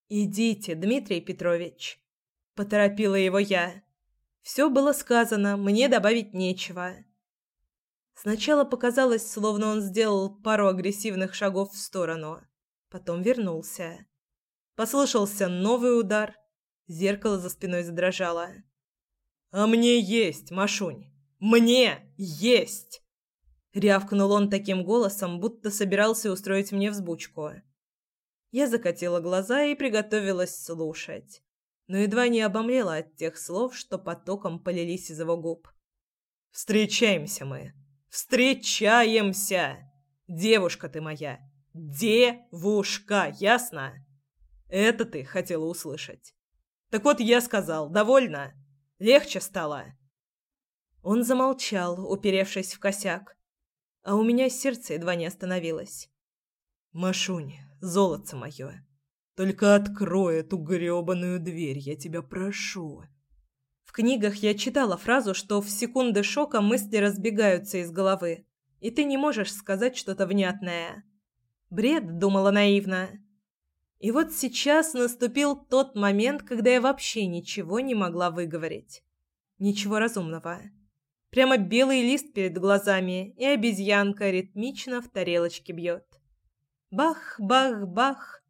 «Идите, Дмитрий Петрович», — поторопила его я. «Все было сказано, мне добавить нечего». Сначала показалось, словно он сделал пару агрессивных шагов в сторону, потом вернулся. Послышался новый удар. Зеркало за спиной задрожало. «А мне есть, Машунь! Мне есть!» Рявкнул он таким голосом, будто собирался устроить мне взбучку. Я закатила глаза и приготовилась слушать, но едва не обомлела от тех слов, что потоком полились из его губ. «Встречаемся мы!» Встречаемся! Девушка ты моя! Девушка, ясно? Это ты хотела услышать. Так вот я сказал, довольно? Легче стало?» Он замолчал, уперевшись в косяк, а у меня сердце едва не остановилось. «Машунь, золотце мое, только открой эту грёбаную дверь, я тебя прошу книгах я читала фразу, что в секунды шока мысли разбегаются из головы, и ты не можешь сказать что-то внятное. Бред, думала наивно. И вот сейчас наступил тот момент, когда я вообще ничего не могла выговорить. Ничего разумного. Прямо белый лист перед глазами, и обезьянка ритмично в тарелочке бьет. Бах, бах, бах.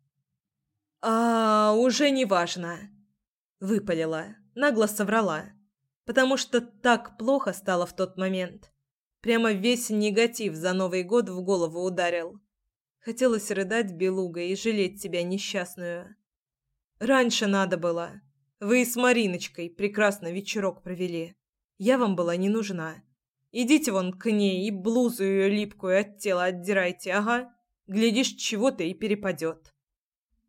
А, уже не важно. Выпалила нагло соврала, потому что так плохо стало в тот момент. Прямо весь негатив за Новый год в голову ударил. Хотелось рыдать белугой и жалеть себя несчастную. Раньше надо было. Вы с Мариночкой прекрасно вечерок провели. Я вам была не нужна. Идите вон к ней и блузу ее липкую от тела отдирайте, ага. Глядишь, чего-то и перепадет.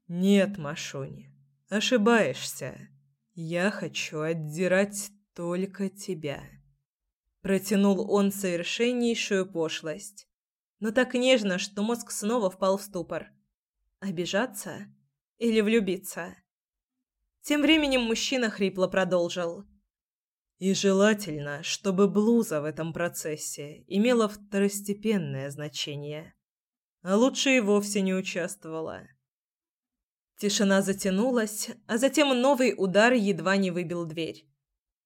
Нет, Машуня, ошибаешься. «Я хочу отдирать только тебя», — протянул он совершеннейшую пошлость, но так нежно, что мозг снова впал в ступор. Обижаться или влюбиться? Тем временем мужчина хрипло продолжил. И желательно, чтобы блуза в этом процессе имела второстепенное значение, а лучше и вовсе не участвовала. Тишина затянулась, а затем новый удар едва не выбил дверь.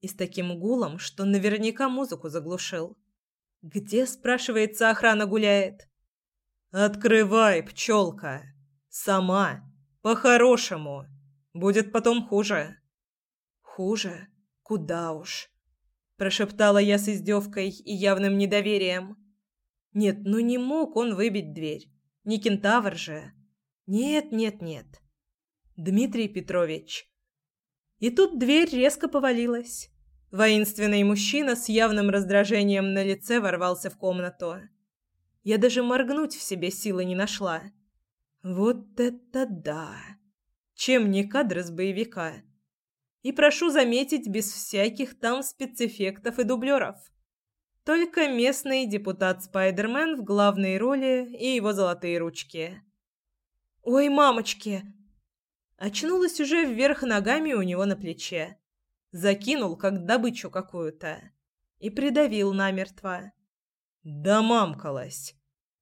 И с таким гулом, что наверняка музыку заглушил. «Где, спрашивается, охрана гуляет?» «Открывай, пчелка! Сама! По-хорошему! Будет потом хуже!» «Хуже? Куда уж!» Прошептала я с издевкой и явным недоверием. «Нет, ну не мог он выбить дверь. Не кентавр же!» «Нет, нет, нет!» Дмитрий Петрович. И тут дверь резко повалилась. Воинственный мужчина с явным раздражением на лице ворвался в комнату. Я даже моргнуть в себе силы не нашла. Вот это да! Чем не кадр из боевика? И прошу заметить, без всяких там спецэффектов и дублеров. Только местный депутат Спайдермен в главной роли и его золотые ручки. «Ой, мамочки!» Очнулась уже вверх ногами у него на плече. Закинул, как добычу какую-то. И придавил намертво. Да мамкалась,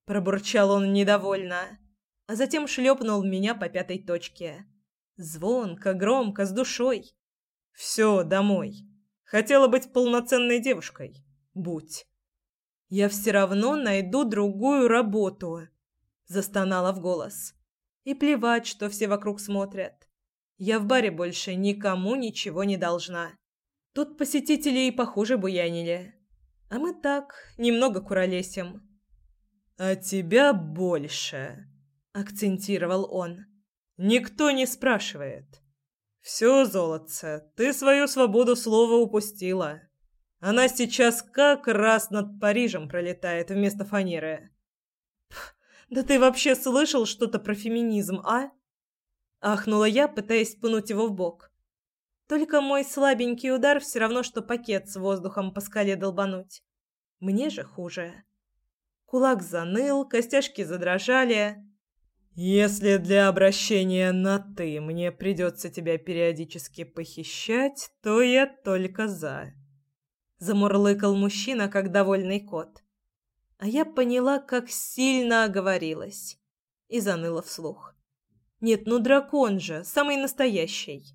пробурчал он недовольно, а затем шлепнул меня по пятой точке. Звонко, громко, с душой. Все, домой. Хотела быть полноценной девушкой. Будь. Я все равно найду другую работу, застонала в голос. И плевать, что все вокруг смотрят. Я в баре больше никому ничего не должна. Тут посетители и похуже буянили. А мы так, немного куролесим. «А тебя больше», — акцентировал он. «Никто не спрашивает. Все, золотце, ты свою свободу слова упустила. Она сейчас как раз над Парижем пролетает вместо фанеры». «Да ты вообще слышал что-то про феминизм, а?» Ахнула я, пытаясь пнуть его в бок. Только мой слабенький удар все равно, что пакет с воздухом по скале долбануть. Мне же хуже. Кулак заныл, костяшки задрожали. «Если для обращения на «ты» мне придется тебя периодически похищать, то я только за». Замурлыкал мужчина, как довольный кот. А я поняла, как сильно оговорилась. И заныла вслух. «Нет, ну дракон же, самый настоящий».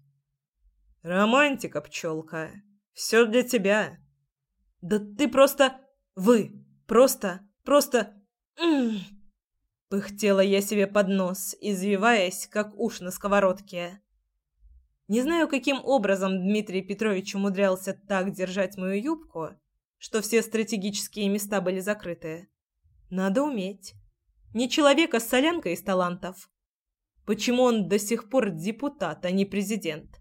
«Романтика, пчелка. Все для тебя». «Да ты просто... Вы. Просто... Просто... М Пыхтела я себе под нос, извиваясь, как уж на сковородке. Не знаю, каким образом Дмитрий Петрович умудрялся так держать мою юбку, что все стратегические места были закрыты. Надо уметь. Не человека с солянкой из талантов. Почему он до сих пор депутат, а не президент?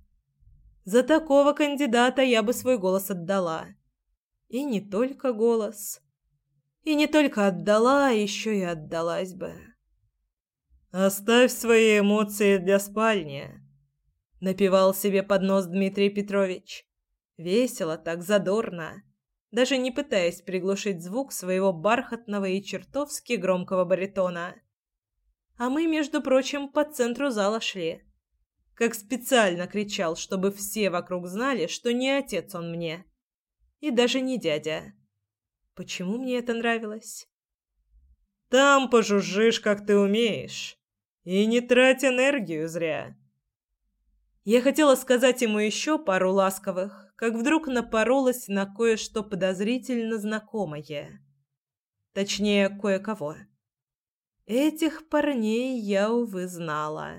За такого кандидата я бы свой голос отдала. И не только голос. И не только отдала, а еще и отдалась бы. «Оставь свои эмоции для спальни», — напевал себе под нос Дмитрий Петрович. Весело так, задорно, даже не пытаясь приглушить звук своего бархатного и чертовски громкого баритона. А мы, между прочим, по центру зала шли. Как специально кричал, чтобы все вокруг знали, что не отец он мне. И даже не дядя. Почему мне это нравилось? Там пожужжишь, как ты умеешь. И не трать энергию зря. Я хотела сказать ему еще пару ласковых, как вдруг напоролась на кое-что подозрительно знакомое. Точнее, кое-кого. Этих парней я, увы, знала.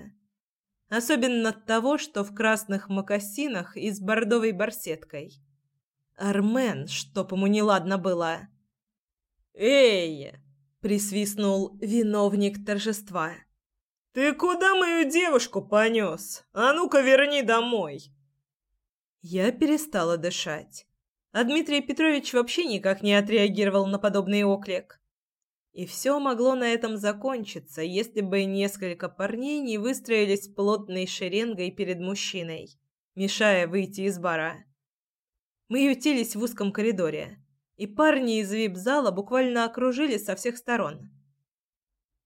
Особенно того, что в красных мокасинах и с бордовой барсеткой. Армен, чтоб ему неладно было. «Эй!» – присвистнул виновник торжества. «Ты куда мою девушку понес? А ну-ка верни домой!» Я перестала дышать. А Дмитрий Петрович вообще никак не отреагировал на подобный оклик. И все могло на этом закончиться, если бы несколько парней не выстроились плотной шеренгой перед мужчиной, мешая выйти из бара. Мы ютились в узком коридоре и парни из вип-зала буквально окружили со всех сторон.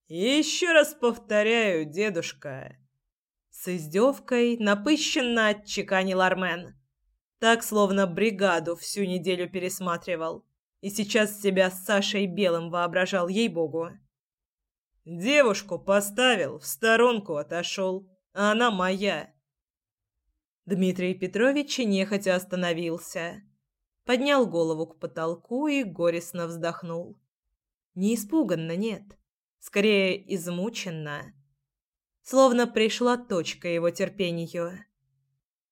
«Еще раз повторяю, дедушка!» С издевкой напыщенно отчеканил Армен. Так, словно бригаду всю неделю пересматривал. И сейчас себя с Сашей Белым воображал, ей-богу. Девушку поставил, в сторонку отошел, а она моя. Дмитрий Петрович нехотя остановился поднял голову к потолку и горестно вздохнул. Не испуганно, нет. Скорее, измученно. Словно пришла точка его терпению.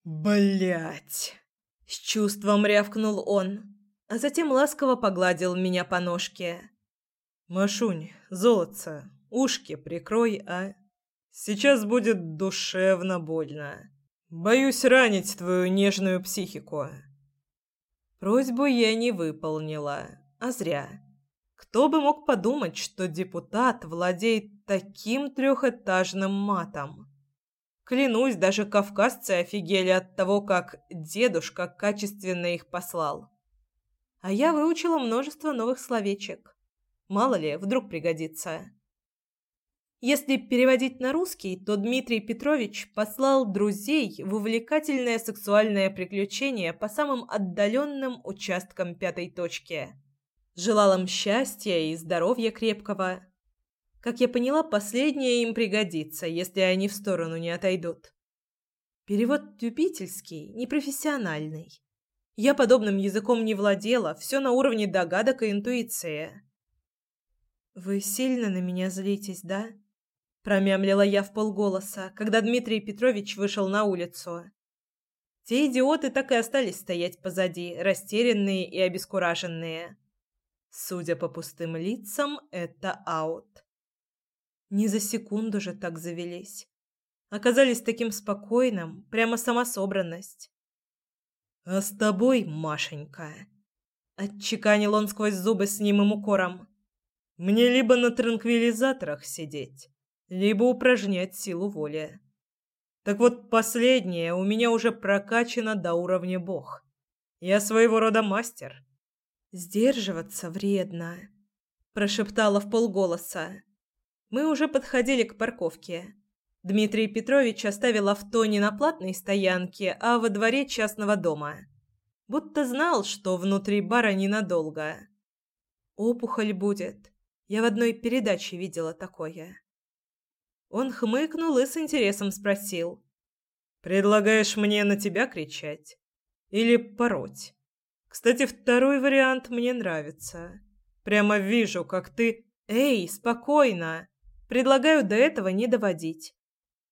Блять! С чувством рявкнул он, а затем ласково погладил меня по ножке. «Машунь, золотце, ушки прикрой, а? Сейчас будет душевно больно. Боюсь ранить твою нежную психику». Просьбу я не выполнила, а зря. Кто бы мог подумать, что депутат владеет таким трехэтажным матом? Клянусь, даже кавказцы офигели от того, как дедушка качественно их послал. А я выучила множество новых словечек. Мало ли, вдруг пригодится. Если переводить на русский, то Дмитрий Петрович послал друзей в увлекательное сексуальное приключение по самым отдаленным участкам пятой точки. Желал им счастья и здоровья крепкого. Как я поняла, последнее им пригодится, если они в сторону не отойдут. Перевод любительский, непрофессиональный. Я подобным языком не владела, все на уровне догадок и интуиции. «Вы сильно на меня злитесь, да?» Промямлила я в полголоса, когда Дмитрий Петрович вышел на улицу. Те идиоты так и остались стоять позади, растерянные и обескураженные. Судя по пустым лицам, это аут. Не за секунду же так завелись. Оказались таким спокойным, прямо самособранность. «А с тобой, Машенька?» Отчеканил он сквозь зубы с немым укором. «Мне либо на транквилизаторах сидеть, либо упражнять силу воли. Так вот, последнее у меня уже прокачано до уровня бог. Я своего рода мастер». «Сдерживаться вредно», – прошептала в полголоса. Мы уже подходили к парковке. Дмитрий Петрович оставил авто не на платной стоянке, а во дворе частного дома. Будто знал, что внутри бара ненадолго. Опухоль будет. Я в одной передаче видела такое. Он хмыкнул и с интересом спросил: "Предлагаешь мне на тебя кричать или пороть? Кстати, второй вариант мне нравится. Прямо вижу, как ты, эй, спокойно. Предлагаю до этого не доводить.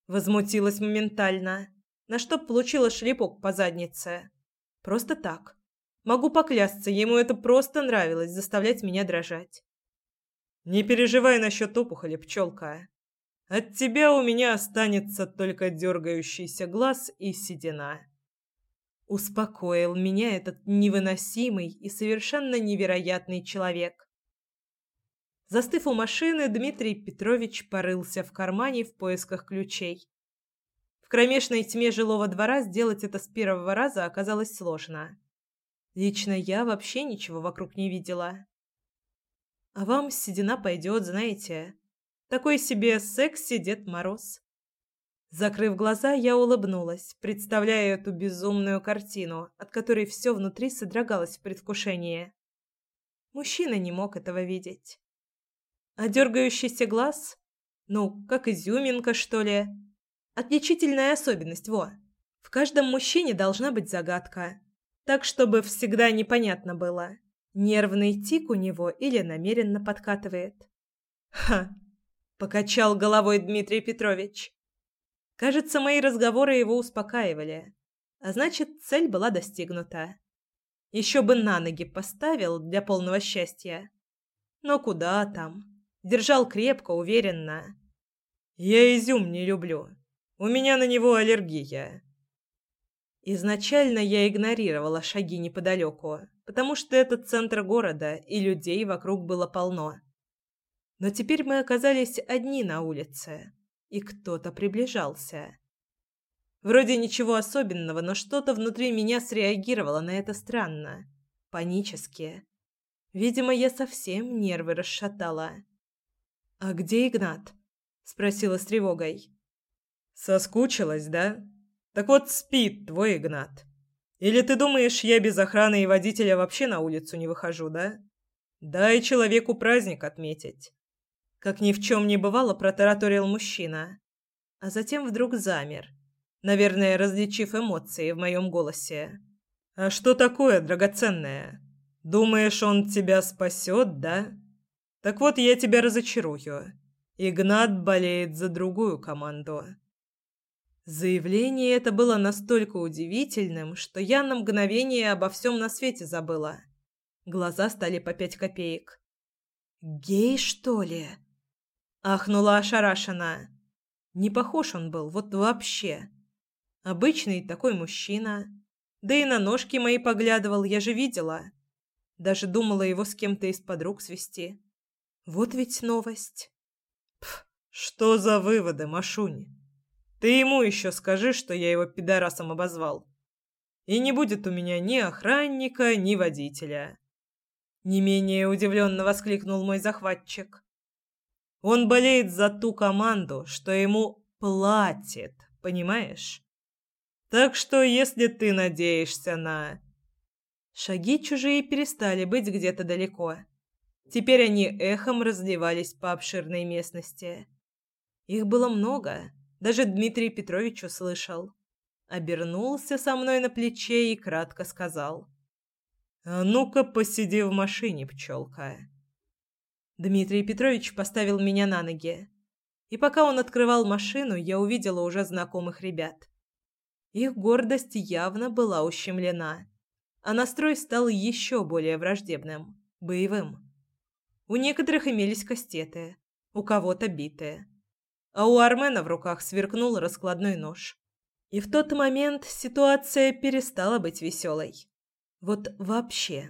Возмутилась моментально, на что получила шлепок по заднице. Просто так. Могу поклясться, ему это просто нравилось заставлять меня дрожать. Не переживай насчет опухоли, пчелка. От тебя у меня останется только дергающийся глаз и седина. Успокоил меня этот невыносимый и совершенно невероятный человек. Застыв у машины, Дмитрий Петрович порылся в кармане в поисках ключей. В кромешной тьме жилого двора сделать это с первого раза оказалось сложно. Лично я вообще ничего вокруг не видела. А вам седина пойдет, знаете. Такой себе секси Дед Мороз. Закрыв глаза, я улыбнулась, представляя эту безумную картину, от которой все внутри содрогалось в предвкушении. Мужчина не мог этого видеть. А дергающийся глаз? Ну, как изюминка, что ли? Отличительная особенность, во. В каждом мужчине должна быть загадка. Так, чтобы всегда непонятно было, нервный тик у него или намеренно подкатывает. Ха! Покачал головой Дмитрий Петрович. Кажется, мои разговоры его успокаивали. А значит, цель была достигнута. Еще бы на ноги поставил для полного счастья. Но куда там? Держал крепко, уверенно. Я изюм не люблю. У меня на него аллергия. Изначально я игнорировала шаги неподалеку, потому что это центр города, и людей вокруг было полно. Но теперь мы оказались одни на улице, и кто-то приближался. Вроде ничего особенного, но что-то внутри меня среагировало на это странно, панически. Видимо, я совсем нервы расшатала. «А где Игнат?» – спросила с тревогой. «Соскучилась, да? Так вот спит твой Игнат. Или ты думаешь, я без охраны и водителя вообще на улицу не выхожу, да? Дай человеку праздник отметить». Как ни в чем не бывало, протараторил мужчина. А затем вдруг замер, наверное, различив эмоции в моем голосе. «А что такое, драгоценное? Думаешь, он тебя спасет, да?» Так вот, я тебя разочарую. Игнат болеет за другую команду. Заявление это было настолько удивительным, что я на мгновение обо всем на свете забыла. Глаза стали по пять копеек. «Гей, что ли?» Ахнула ошарашенно. Не похож он был, вот вообще. Обычный такой мужчина. Да и на ножки мои поглядывал, я же видела. Даже думала его с кем-то из подруг свести. Вот ведь новость. Пф, что за выводы, Машунь? Ты ему еще скажи, что я его пидорасом обозвал. И не будет у меня ни охранника, ни водителя. Не менее удивленно воскликнул мой захватчик. Он болеет за ту команду, что ему платит, понимаешь? Так что, если ты надеешься на... Шаги чужие перестали быть где-то далеко Теперь они эхом разливались по обширной местности. Их было много, даже Дмитрий Петрович услышал. Обернулся со мной на плече и кратко сказал. «А ну-ка, посиди в машине, пчелка». Дмитрий Петрович поставил меня на ноги. И пока он открывал машину, я увидела уже знакомых ребят. Их гордость явно была ущемлена, а настрой стал еще более враждебным, боевым. У некоторых имелись кастеты, у кого-то битые. А у Армена в руках сверкнул раскладной нож. И в тот момент ситуация перестала быть веселой. Вот вообще.